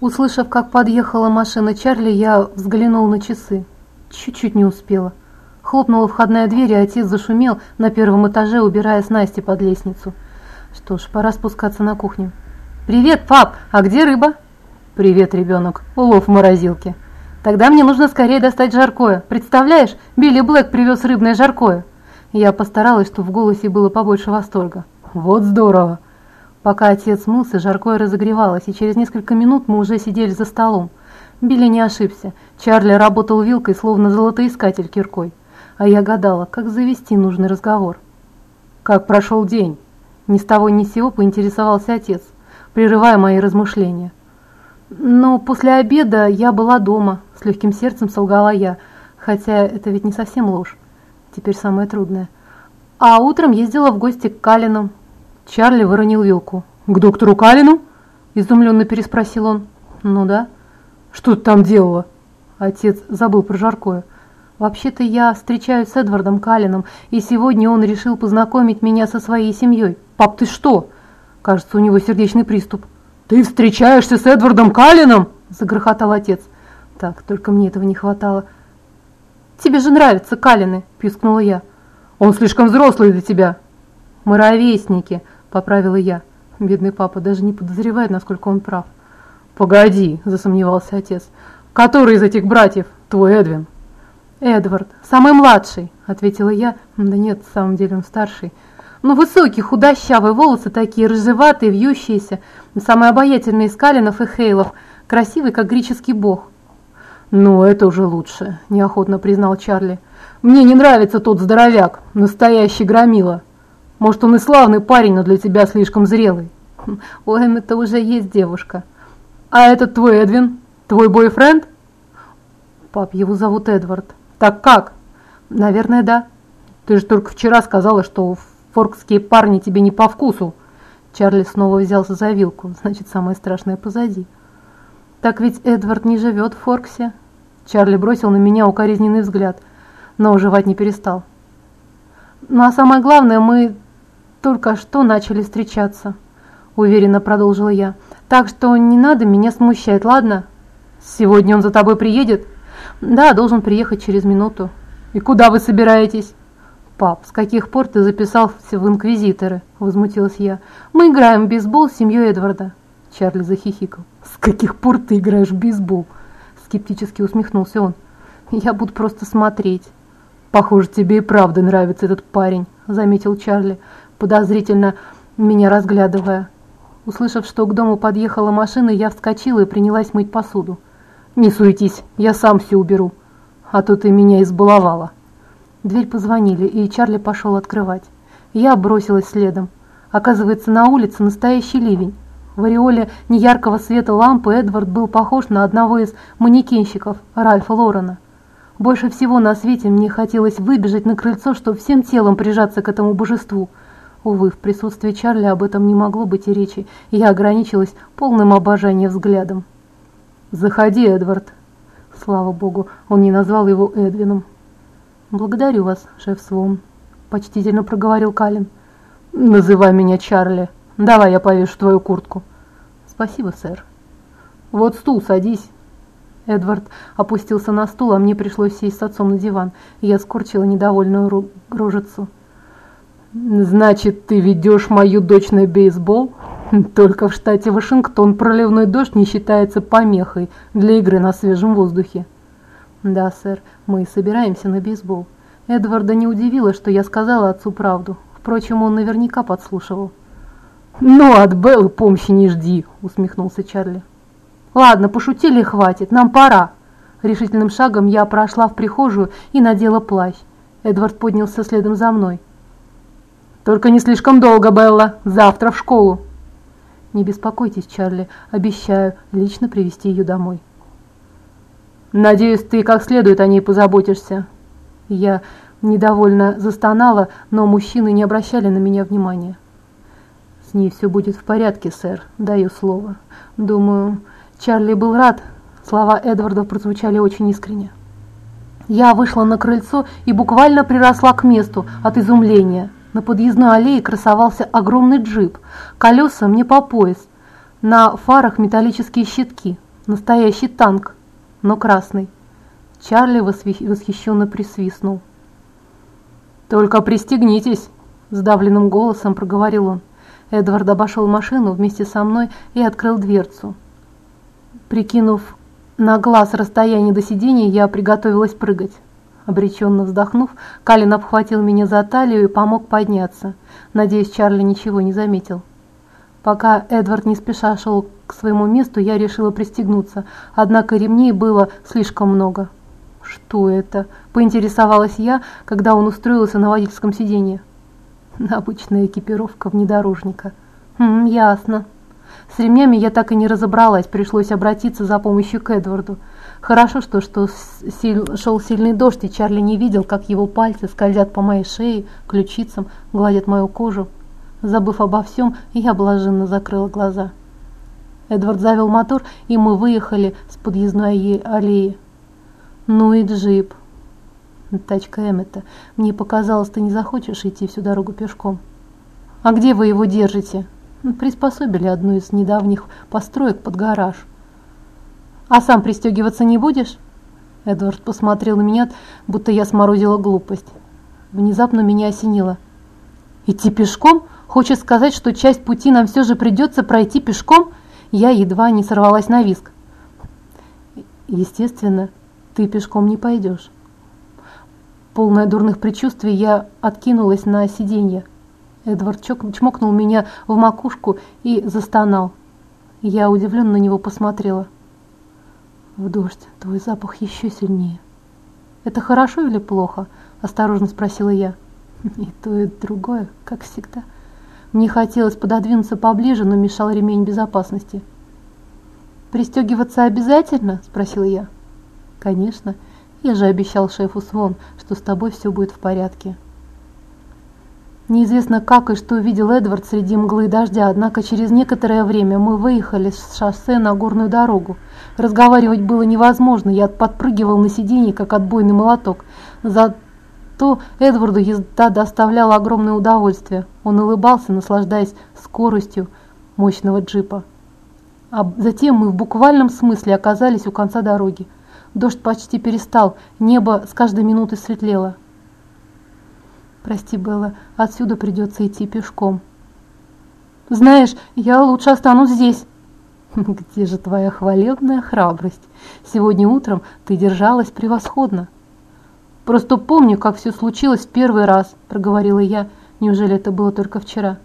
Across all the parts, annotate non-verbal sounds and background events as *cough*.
Услышав, как подъехала машина Чарли, я взглянул на часы. Чуть-чуть не успела. Хлопнула входная дверь, и отец зашумел на первом этаже, убирая снасти под лестницу. Что ж, пора спускаться на кухню. «Привет, пап! А где рыба?» «Привет, ребенок. Улов в морозилке». «Тогда мне нужно скорее достать жаркое. Представляешь, Билли Блэк привез рыбное жаркое». Я постаралась, чтобы в голосе было побольше восторга. «Вот здорово!» Пока отец мылся, жаркое разогревалось, и через несколько минут мы уже сидели за столом. Билли не ошибся. Чарли работал вилкой, словно золотоискатель киркой. А я гадала, как завести нужный разговор. «Как прошел день?» Ни с того ни с сего поинтересовался отец, прерывая мои размышления. «Но после обеда я была дома», — с легким сердцем солгала я, хотя это ведь не совсем ложь. Теперь самое трудное. А утром ездила в гости к Калинам. Чарли выронил вилку. «К доктору Калину?» – изумленно переспросил он. «Ну да». «Что ты там делала?» Отец забыл про жаркое. «Вообще-то я встречаюсь с Эдвардом Калином, и сегодня он решил познакомить меня со своей семьей». «Пап, ты что?» Кажется, у него сердечный приступ. «Ты встречаешься с Эдвардом Калином?» – загрохотал отец. Так, только мне этого не хватало. «Тебе же нравятся Калины!» – пискнула я. «Он слишком взрослый для тебя!» «Мы ровесники!» – поправила я. Бедный папа даже не подозревает, насколько он прав. «Погоди!» – засомневался отец. «Который из этих братьев твой Эдвин?» «Эдвард, самый младший!» – ответила я. «Да нет, в самом деле он старший». Ну, высокий, худощавый, волосы такие рыжеватые, вьющиеся, самый обаятельный из Калинов и Хейлов, красивый, как греческий бог. «Ну, это уже лучше», – неохотно признал Чарли. «Мне не нравится тот здоровяк, настоящий громила. Может, он и славный парень, но для тебя слишком зрелый». «У Эм-то уже есть девушка». «А этот твой Эдвин? Твой бойфренд?» «Пап, его зовут Эдвард». «Так как?» «Наверное, да». «Ты же только вчера сказала, что форкские парни тебе не по вкусу». Чарли снова взялся за вилку, значит, самое страшное позади. «Так ведь Эдвард не живет в Форксе?» Чарли бросил на меня укоризненный взгляд, но жевать не перестал. «Ну а самое главное, мы только что начали встречаться», — уверенно продолжила я. «Так что не надо меня смущать, ладно?» «Сегодня он за тобой приедет?» «Да, должен приехать через минуту». «И куда вы собираетесь?» «Пап, с каких пор ты записался в инквизиторы?» – возмутилась я. «Мы играем в бейсбол с семьей Эдварда». Чарли захихикал. «С каких пор ты играешь в бейсбол?» Скептически усмехнулся он. «Я буду просто смотреть». «Похоже, тебе и правда нравится этот парень», – заметил Чарли, подозрительно меня разглядывая. Услышав, что к дому подъехала машина, я вскочила и принялась мыть посуду. «Не суетись, я сам все уберу, а то ты меня избаловала». Дверь позвонили, и Чарли пошел открывать. Я бросилась следом. Оказывается, на улице настоящий ливень. В ореоле неяркого света лампы Эдвард был похож на одного из манекенщиков Ральфа Лорена. Больше всего на свете мне хотелось выбежать на крыльцо, чтобы всем телом прижаться к этому божеству. Увы, в присутствии Чарли об этом не могло быть и речи, и я ограничилась полным обожанием взглядом. «Заходи, Эдвард!» Слава богу, он не назвал его Эдвином. «Благодарю вас, шеф Свон», – почтительно проговорил Калин. «Называй меня Чарли. Давай я повешу твою куртку». «Спасибо, сэр». «Вот стул, садись». Эдвард опустился на стул, а мне пришлось сесть с отцом на диван. Я скорчила недовольную рожицу. «Значит, ты ведешь мою дочь на бейсбол? *laughs* Только в штате Вашингтон проливной дождь не считается помехой для игры на свежем воздухе». «Да, сэр, мы собираемся на бейсбол». Эдварда не удивило, что я сказала отцу правду. Впрочем, он наверняка подслушивал. «Ну, от Беллы помощи не жди», — усмехнулся Чарли. «Ладно, пошутили хватит, нам пора». Решительным шагом я прошла в прихожую и надела плащ. Эдвард поднялся следом за мной. «Только не слишком долго, Белла. Завтра в школу». «Не беспокойтесь, Чарли. Обещаю лично привести ее домой». «Надеюсь, ты как следует о ней позаботишься». Я недовольно застонала, но мужчины не обращали на меня внимания. «С ней все будет в порядке, сэр, даю слово. Думаю, Чарли был рад». Слова Эдварда прозвучали очень искренне. Я вышла на крыльцо и буквально приросла к месту от изумления. На подъездной аллее красовался огромный джип, колеса мне по пояс, на фарах металлические щитки. Настоящий танк, но красный. Чарли восхищенно присвистнул. «Только пристегнитесь!» – сдавленным голосом проговорил он. Эдвард обошел машину вместе со мной и открыл дверцу. Прикинув на глаз расстояние до сидения, я приготовилась прыгать. Обреченно вздохнув, Калин обхватил меня за талию и помог подняться. Надеюсь, Чарли ничего не заметил. Пока Эдвард не спеша шел к своему месту, я решила пристегнуться, однако ремней было слишком много. «Что это?» – поинтересовалась я, когда он устроился на водительском сиденье. Обычная экипировка внедорожника. Хм, ясно. С ремнями я так и не разобралась, пришлось обратиться за помощью к Эдварду. Хорошо, что, что силь, шел сильный дождь, и Чарли не видел, как его пальцы скользят по моей шее, ключицам, гладят мою кожу. Забыв обо всем, я блаженно закрыла глаза. Эдвард завел мотор, и мы выехали с подъездной аллеи. Ну и джип. Тачка Эммета. Мне показалось, ты не захочешь идти всю дорогу пешком. А где вы его держите? Приспособили одну из недавних построек под гараж. А сам пристегиваться не будешь? Эдвард посмотрел на меня, будто я сморозила глупость. Внезапно меня осенило. Идти пешком? Хочешь сказать, что часть пути нам все же придется пройти пешком? Я едва не сорвалась на виск. Естественно, ты пешком не пойдешь. Полная дурных предчувствий, я откинулась на сиденье. Эдвард чмокнул меня в макушку и застонал. Я удивленно на него посмотрела. «В дождь твой запах еще сильнее». «Это хорошо или плохо?» – осторожно спросила я. *laughs* «И то, и другое, как всегда». Мне хотелось пододвинуться поближе, но мешал ремень безопасности. «Пристегиваться обязательно?» – спросила я. «Конечно. Я же обещал шефу Свон, что с тобой все будет в порядке. Неизвестно как и что увидел Эдвард среди мглы и дождя, однако через некоторое время мы выехали с шоссе на горную дорогу. Разговаривать было невозможно, я подпрыгивал на сиденье, как отбойный молоток. Зато Эдварду езда доставляла огромное удовольствие. Он улыбался, наслаждаясь скоростью мощного джипа. А затем мы в буквальном смысле оказались у конца дороги. Дождь почти перестал, небо с каждой минутой светлело. Прости, Белла, отсюда придется идти пешком. Знаешь, я лучше останусь здесь. *laughs* Где же твоя хвалебная храбрость? Сегодня утром ты держалась превосходно. Просто помню, как все случилось в первый раз, проговорила я. Неужели это было только вчера?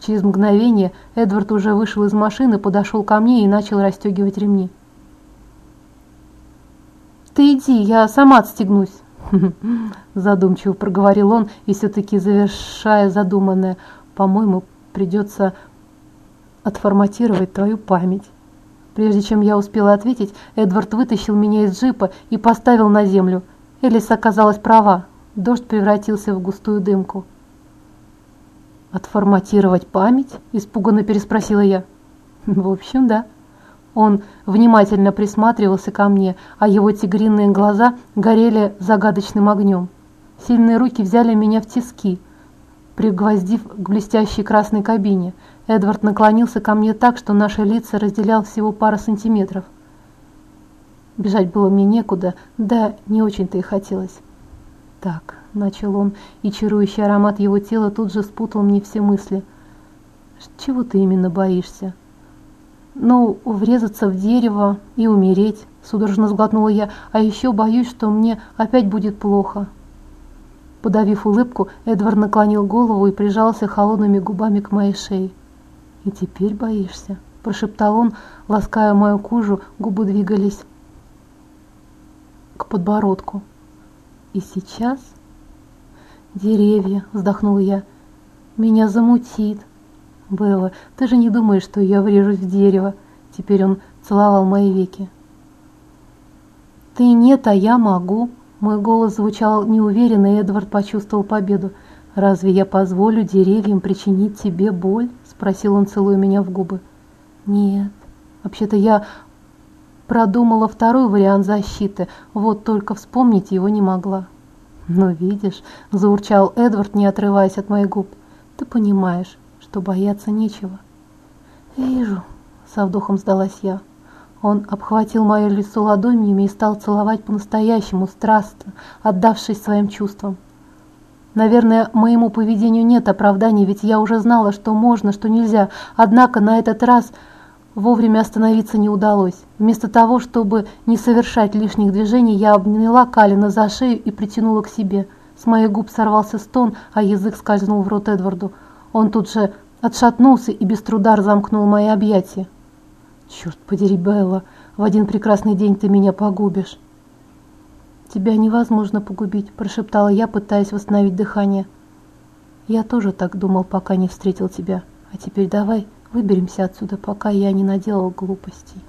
Через мгновение Эдвард уже вышел из машины, подошел ко мне и начал расстегивать ремни. «Ты иди, я сама отстегнусь», – *laughs* задумчиво проговорил он и все-таки завершая задуманное, «по-моему, придется отформатировать твою память». Прежде чем я успела ответить, Эдвард вытащил меня из джипа и поставил на землю. Элис оказалась права. Дождь превратился в густую дымку. «Отформатировать память?» – испуганно переспросила я. «В общем, да». Он внимательно присматривался ко мне, а его тигриные глаза горели загадочным огнем. Сильные руки взяли меня в тиски, пригвоздив к блестящей красной кабине. Эдвард наклонился ко мне так, что наши лица разделял всего пара сантиметров. Бежать было мне некуда, да не очень-то и хотелось. «Так», — начал он, и чарующий аромат его тела тут же спутал мне все мысли. «Чего ты именно боишься?» Ну, врезаться в дерево и умереть, судорожно сглотнула я, а еще боюсь, что мне опять будет плохо. Подавив улыбку, Эдвард наклонил голову и прижался холодными губами к моей шее. «И теперь боишься?» – прошептал он, лаская мою кожу, губы двигались к подбородку. «И сейчас?» «Деревья», – вздохнула я, – «меня замутит». «Белла, ты же не думаешь, что я врежусь в дерево?» Теперь он целовал мои веки. «Ты нет, а я могу». Мой голос звучал неуверенно, и Эдвард почувствовал победу. «Разве я позволю деревьям причинить тебе боль?» Спросил он, целуя меня в губы. «Нет. Вообще-то я продумала второй вариант защиты, вот только вспомнить его не могла». «Ну, видишь», – заурчал Эдвард, не отрываясь от моих губ, – «ты понимаешь, что бояться нечего. «Вижу», — со вдохом сдалась я. Он обхватил мое лицо ладонями и стал целовать по-настоящему, страстно, отдавшись своим чувствам. Наверное, моему поведению нет оправданий, ведь я уже знала, что можно, что нельзя. Однако на этот раз вовремя остановиться не удалось. Вместо того, чтобы не совершать лишних движений, я обняла Калина за шею и притянула к себе. С моих губ сорвался стон, а язык скользнул в рот Эдварду. Он тут же отшатнулся и без труда разомкнул мои объятия. «Черт подери, Белла, в один прекрасный день ты меня погубишь». «Тебя невозможно погубить», – прошептала я, пытаясь восстановить дыхание. «Я тоже так думал, пока не встретил тебя. А теперь давай выберемся отсюда, пока я не наделал глупостей».